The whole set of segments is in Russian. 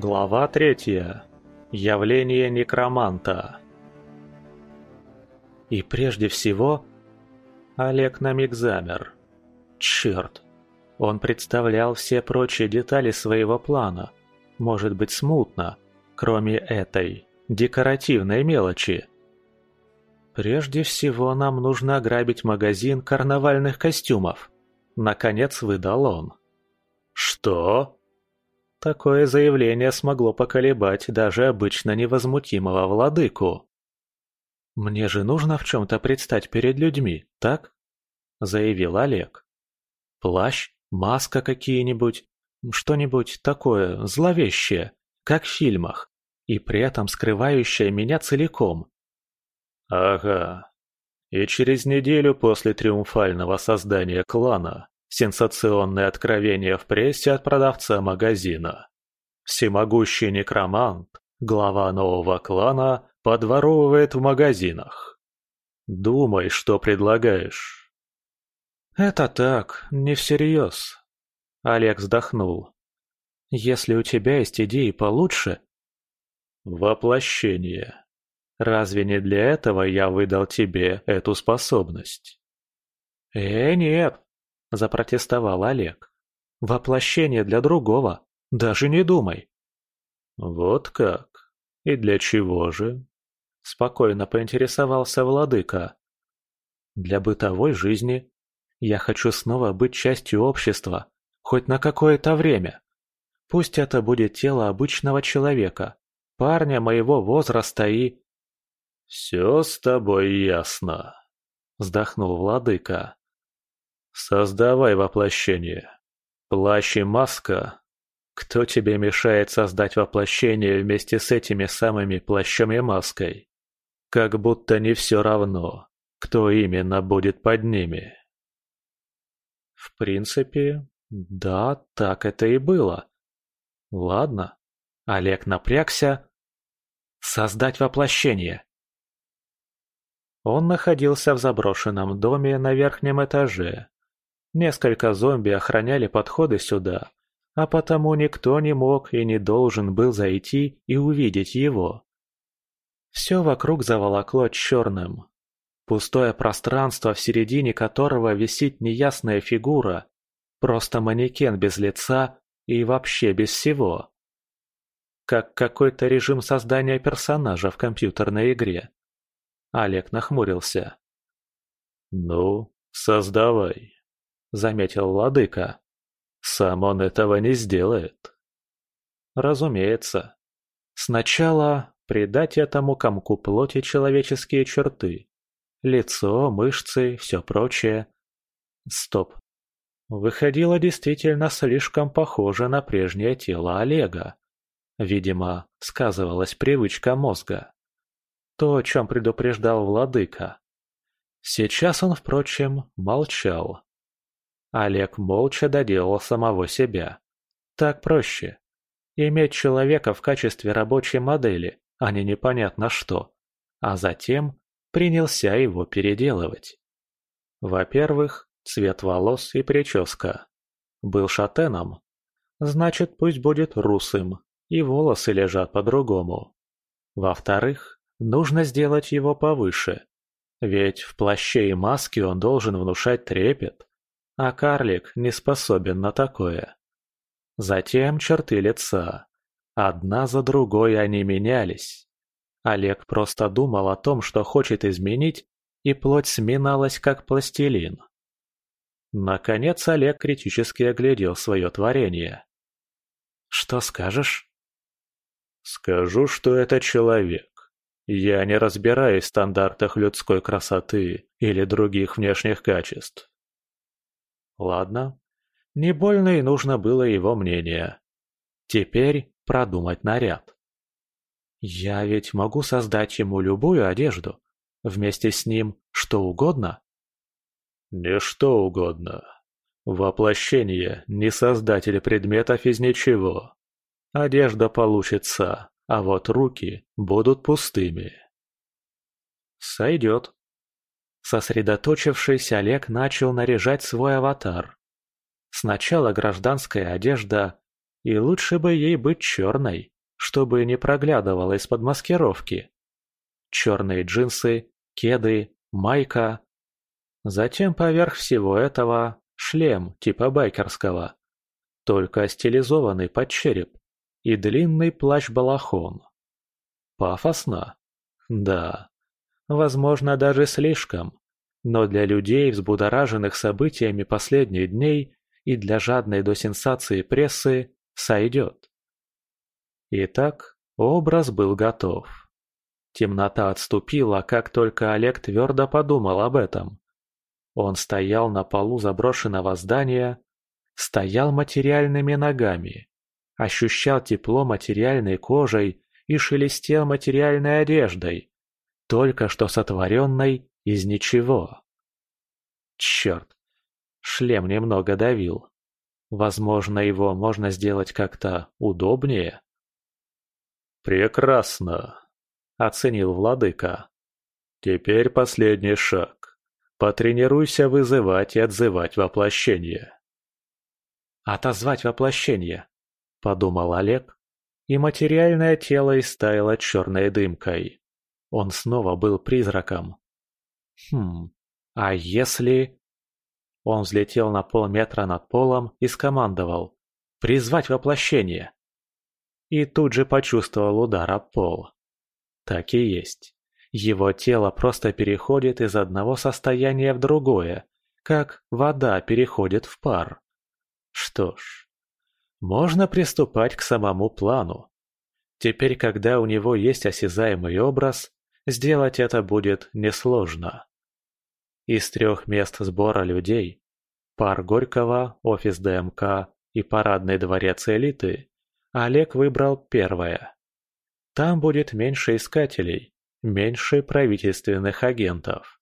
Глава третья. Явление некроманта. И прежде всего, Олег на миг замер. Черт! Он представлял все прочие детали своего плана, может быть смутно, кроме этой, декоративной мелочи. Прежде всего нам нужно ограбить магазин карнавальных костюмов. Наконец выдал он. Что? Такое заявление смогло поколебать даже обычно невозмутимого владыку. «Мне же нужно в чем-то предстать перед людьми, так?» – заявил Олег. «Плащ, маска какие-нибудь, что-нибудь такое зловещее, как в фильмах, и при этом скрывающее меня целиком». «Ага. И через неделю после триумфального создания клана Сенсационное откровение в прессе от продавца магазина. Всемогущий некромант, глава нового клана, подворовывает в магазинах. Думай, что предлагаешь. Это так, не всерьез. Олег вздохнул. Если у тебя есть идеи получше... Воплощение. Разве не для этого я выдал тебе эту способность? Э, нет, – запротестовал Олег. «Воплощение для другого. Даже не думай». «Вот как? И для чего же?» – спокойно поинтересовался владыка. «Для бытовой жизни. Я хочу снова быть частью общества, хоть на какое-то время. Пусть это будет тело обычного человека, парня моего возраста и...» «Все с тобой ясно», – вздохнул владыка. Создавай воплощение. Плащ и маска. Кто тебе мешает создать воплощение вместе с этими самыми плащом и маской? Как будто не все равно, кто именно будет под ними. В принципе, да, так это и было. Ладно. Олег напрягся. Создать воплощение. Он находился в заброшенном доме на верхнем этаже, Несколько зомби охраняли подходы сюда, а потому никто не мог и не должен был зайти и увидеть его. Все вокруг заволокло черным. Пустое пространство, в середине которого висит неясная фигура, просто манекен без лица и вообще без всего. Как какой-то режим создания персонажа в компьютерной игре. Олег нахмурился. «Ну, создавай», — заметил владыка. «Сам он этого не сделает». «Разумеется. Сначала придать этому комку плоти человеческие черты. Лицо, мышцы, все прочее. Стоп. Выходило действительно слишком похоже на прежнее тело Олега. Видимо, сказывалась привычка мозга. То, о чем предупреждал владыка. Сейчас он, впрочем, молчал. Олег молча доделал самого себя. Так проще. Иметь человека в качестве рабочей модели, а не непонятно что. А затем принялся его переделывать. Во-первых, цвет волос и прическа. Был шатеном. Значит, пусть будет русым, и волосы лежат по-другому. Во-вторых, нужно сделать его повыше. Ведь в плаще и маске он должен внушать трепет а карлик не способен на такое. Затем черты лица. Одна за другой они менялись. Олег просто думал о том, что хочет изменить, и плоть сминалась, как пластилин. Наконец Олег критически оглядел свое творение. «Что скажешь?» «Скажу, что это человек. Я не разбираюсь в стандартах людской красоты или других внешних качеств. Ладно. Не больно и нужно было его мнение. Теперь продумать наряд. Я ведь могу создать ему любую одежду. Вместе с ним что угодно? Не что угодно. Воплощение не создатель предметов из ничего. Одежда получится, а вот руки будут пустыми. Сойдет. Сосредоточившись, Олег начал наряжать свой аватар. Сначала гражданская одежда, И лучше бы ей быть черной, чтобы не проглядывала из-под маскировки. Черные джинсы, кеды, майка. Затем поверх всего этого шлем типа байкерского, только стилизованный под череп, и длинный плащ-балахон. Пафосно? Да. Возможно, даже слишком. Но для людей, взбудораженных событиями последних дней, и для жадной до сенсации прессы сойдет. Итак, образ был готов. Темнота отступила, как только Олег твердо подумал об этом. Он стоял на полу заброшенного здания, стоял материальными ногами, ощущал тепло материальной кожей и шелестел материальной одеждой, только что сотворенной из ничего. Черт, шлем немного давил. Возможно, его можно сделать как-то удобнее? «Прекрасно», — оценил владыка. «Теперь последний шаг. Потренируйся вызывать и отзывать воплощение». «Отозвать воплощение», — подумал Олег, и материальное тело истаяло черной дымкой. Он снова был призраком. Хм, а если... Он взлетел на полметра над полом и скомандовал «Призвать воплощение!» И тут же почувствовал удар об пол. Так и есть. Его тело просто переходит из одного состояния в другое, как вода переходит в пар. Что ж, можно приступать к самому плану. Теперь, когда у него есть осязаемый образ, сделать это будет несложно. Из трех мест сбора людей – пар Горького, офис ДМК и парадный дворец элиты – Олег выбрал первое. Там будет меньше искателей, меньше правительственных агентов.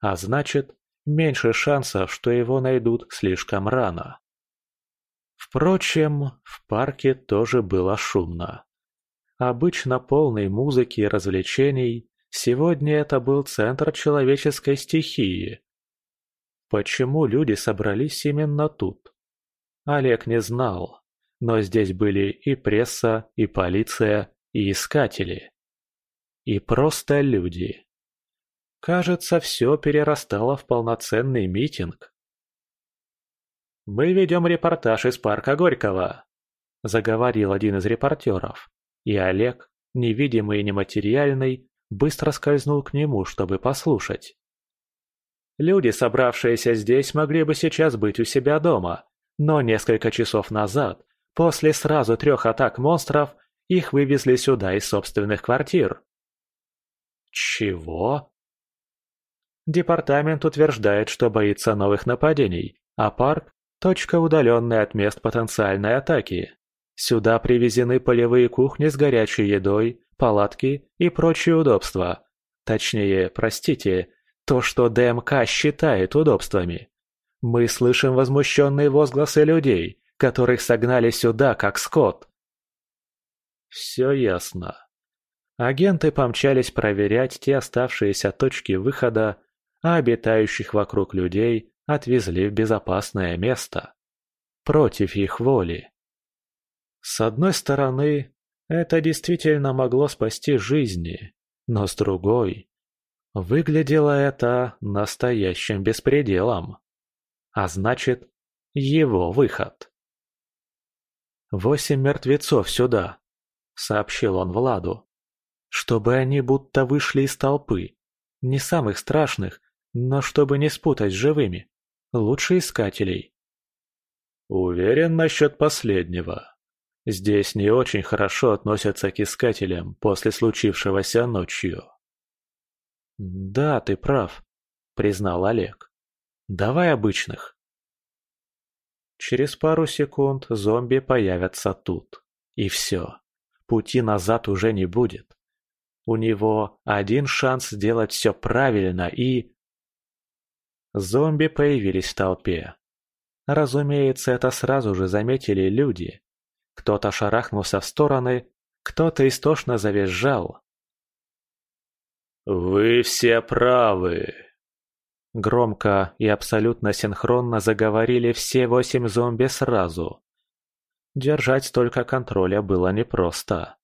А значит, меньше шансов, что его найдут слишком рано. Впрочем, в парке тоже было шумно. Обычно полный музыки и развлечений, Сегодня это был центр человеческой стихии. Почему люди собрались именно тут? Олег не знал, но здесь были и пресса, и полиция, и искатели. И просто люди. Кажется, все перерастало в полноценный митинг. «Мы ведем репортаж из парка Горького», – заговорил один из репортеров. И Олег, невидимый и нематериальный, быстро скользнул к нему, чтобы послушать. Люди, собравшиеся здесь, могли бы сейчас быть у себя дома, но несколько часов назад, после сразу трех атак монстров, их вывезли сюда из собственных квартир. Чего? Департамент утверждает, что боится новых нападений, а парк – точка, удаленная от мест потенциальной атаки. Сюда привезены полевые кухни с горячей едой, палатки и прочие удобства. Точнее, простите, то, что ДМК считает удобствами. Мы слышим возмущенные возгласы людей, которых согнали сюда как скот. Все ясно. Агенты помчались проверять те оставшиеся точки выхода, а обитающих вокруг людей отвезли в безопасное место. Против их воли. С одной стороны, это действительно могло спасти жизни, но с другой... Выглядело это настоящим беспределом. А значит, его выход. «Восемь мертвецов сюда», — сообщил он Владу. «Чтобы они будто вышли из толпы. Не самых страшных, но чтобы не спутать с живыми. Лучше искателей». «Уверен насчет последнего», Здесь не очень хорошо относятся к искателям после случившегося ночью. «Да, ты прав», — признал Олег. «Давай обычных». Через пару секунд зомби появятся тут. И все. Пути назад уже не будет. У него один шанс сделать все правильно и... Зомби появились в толпе. Разумеется, это сразу же заметили люди, кто-то шарахнулся в стороны, кто-то истошно завизжал. «Вы все правы!» Громко и абсолютно синхронно заговорили все восемь зомби сразу. Держать столько контроля было непросто.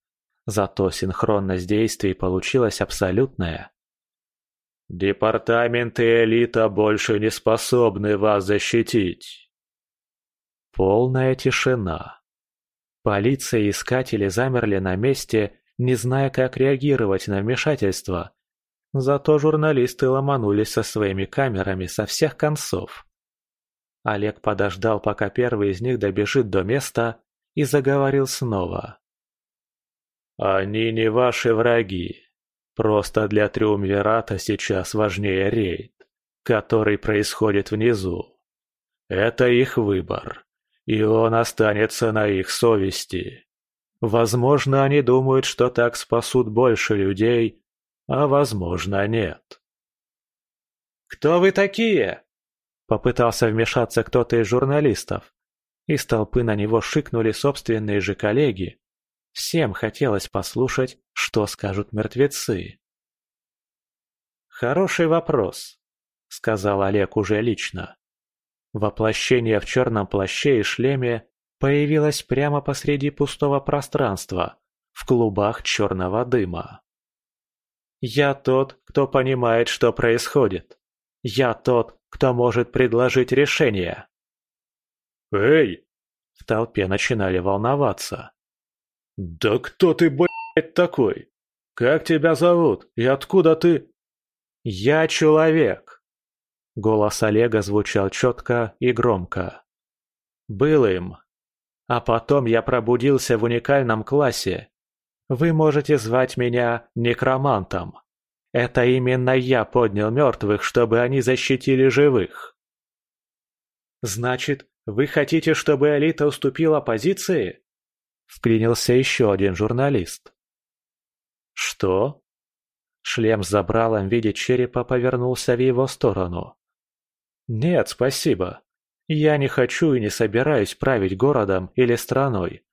Зато синхронность действий получилась абсолютная. «Департамент и элита больше не способны вас защитить!» Полная тишина. Полиция и искатели замерли на месте, не зная, как реагировать на вмешательство. Зато журналисты ломанулись со своими камерами со всех концов. Олег подождал, пока первый из них добежит до места, и заговорил снова. «Они не ваши враги. Просто для Триумвирата сейчас важнее рейд, который происходит внизу. Это их выбор, и он останется на их совести. Возможно, они думают, что так спасут больше людей, а возможно, нет». «Кто вы такие?» Попытался вмешаться кто-то из журналистов. Из толпы на него шикнули собственные же коллеги. Всем хотелось послушать, что скажут мертвецы. «Хороший вопрос», — сказал Олег уже лично. Воплощение в черном плаще и шлеме появилось прямо посреди пустого пространства, в клубах черного дыма. «Я тот, кто понимает, что происходит. Я тот, кто может предложить решение. «Эй!» В толпе начинали волноваться. «Да кто ты, блядь, такой? Как тебя зовут и откуда ты?» «Я человек!» Голос Олега звучал четко и громко. «Был им. А потом я пробудился в уникальном классе. Вы можете звать меня некромантом. Это именно я поднял мертвых, чтобы они защитили живых. Значит, вы хотите, чтобы элита уступила позиции? Вклинился еще один журналист. Что? Шлем с забралом в виде черепа повернулся в его сторону. Нет, спасибо. Я не хочу и не собираюсь править городом или страной.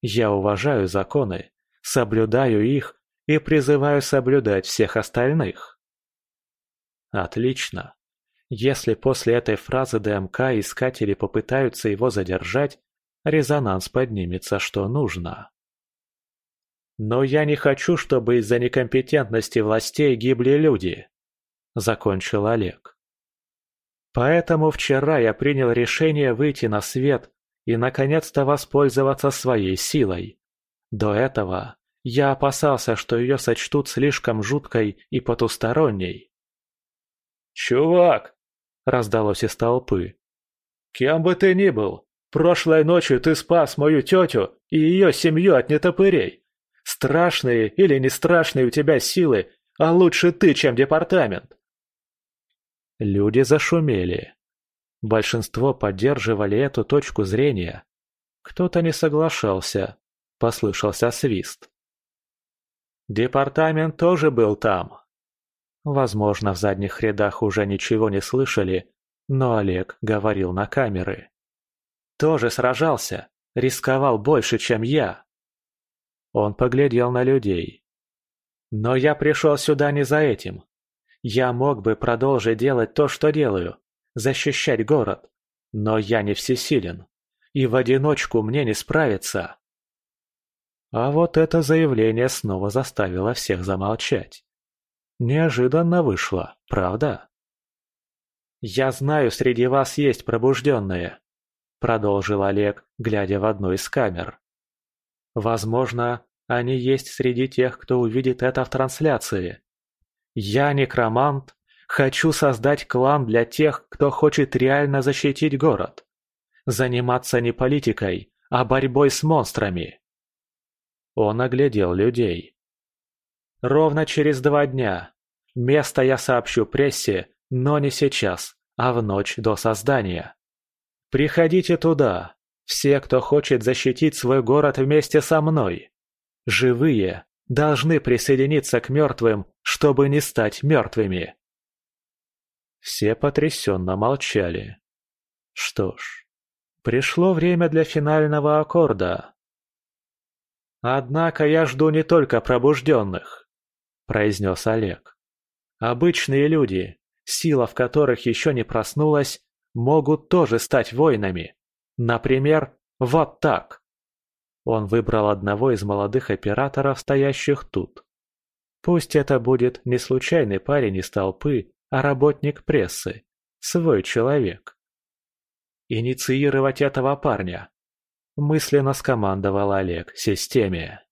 Я уважаю законы, соблюдаю их и призываю соблюдать всех остальных. Отлично. Если после этой фразы ДМК искатели попытаются его задержать, резонанс поднимется что нужно. Но я не хочу, чтобы из-за некомпетентности властей гибли люди, закончил Олег. Поэтому вчера я принял решение выйти на свет и наконец-то воспользоваться своей силой. До этого я опасался, что ее сочтут слишком жуткой и потусторонней. «Чувак!» – раздалось из толпы. «Кем бы ты ни был, прошлой ночью ты спас мою тетю и ее семью от нетопырей. Страшные или не страшные у тебя силы, а лучше ты, чем департамент!» Люди зашумели. Большинство поддерживали эту точку зрения. Кто-то не соглашался. Послышался свист. Департамент тоже был там. Возможно, в задних рядах уже ничего не слышали, но Олег говорил на камеры. Тоже сражался, рисковал больше, чем я. Он поглядел на людей. Но я пришел сюда не за этим. Я мог бы продолжить делать то, что делаю, защищать город. Но я не всесилен, и в одиночку мне не справиться. А вот это заявление снова заставило всех замолчать. Неожиданно вышло, правда? «Я знаю, среди вас есть пробужденные», — продолжил Олег, глядя в одну из камер. «Возможно, они есть среди тех, кто увидит это в трансляции. Я, некромант, хочу создать клан для тех, кто хочет реально защитить город. Заниматься не политикой, а борьбой с монстрами. Он оглядел людей. «Ровно через два дня. Место я сообщу прессе, но не сейчас, а в ночь до создания. Приходите туда, все, кто хочет защитить свой город вместе со мной. Живые должны присоединиться к мертвым, чтобы не стать мертвыми». Все потрясенно молчали. Что ж, пришло время для финального аккорда. «Однако я жду не только пробужденных», – произнес Олег. «Обычные люди, сила в которых еще не проснулась, могут тоже стать воинами. Например, вот так». Он выбрал одного из молодых операторов, стоящих тут. Пусть это будет не случайный парень из толпы, а работник прессы. Свой человек. «Инициировать этого парня!» Мысленно скомандовал Олег системе.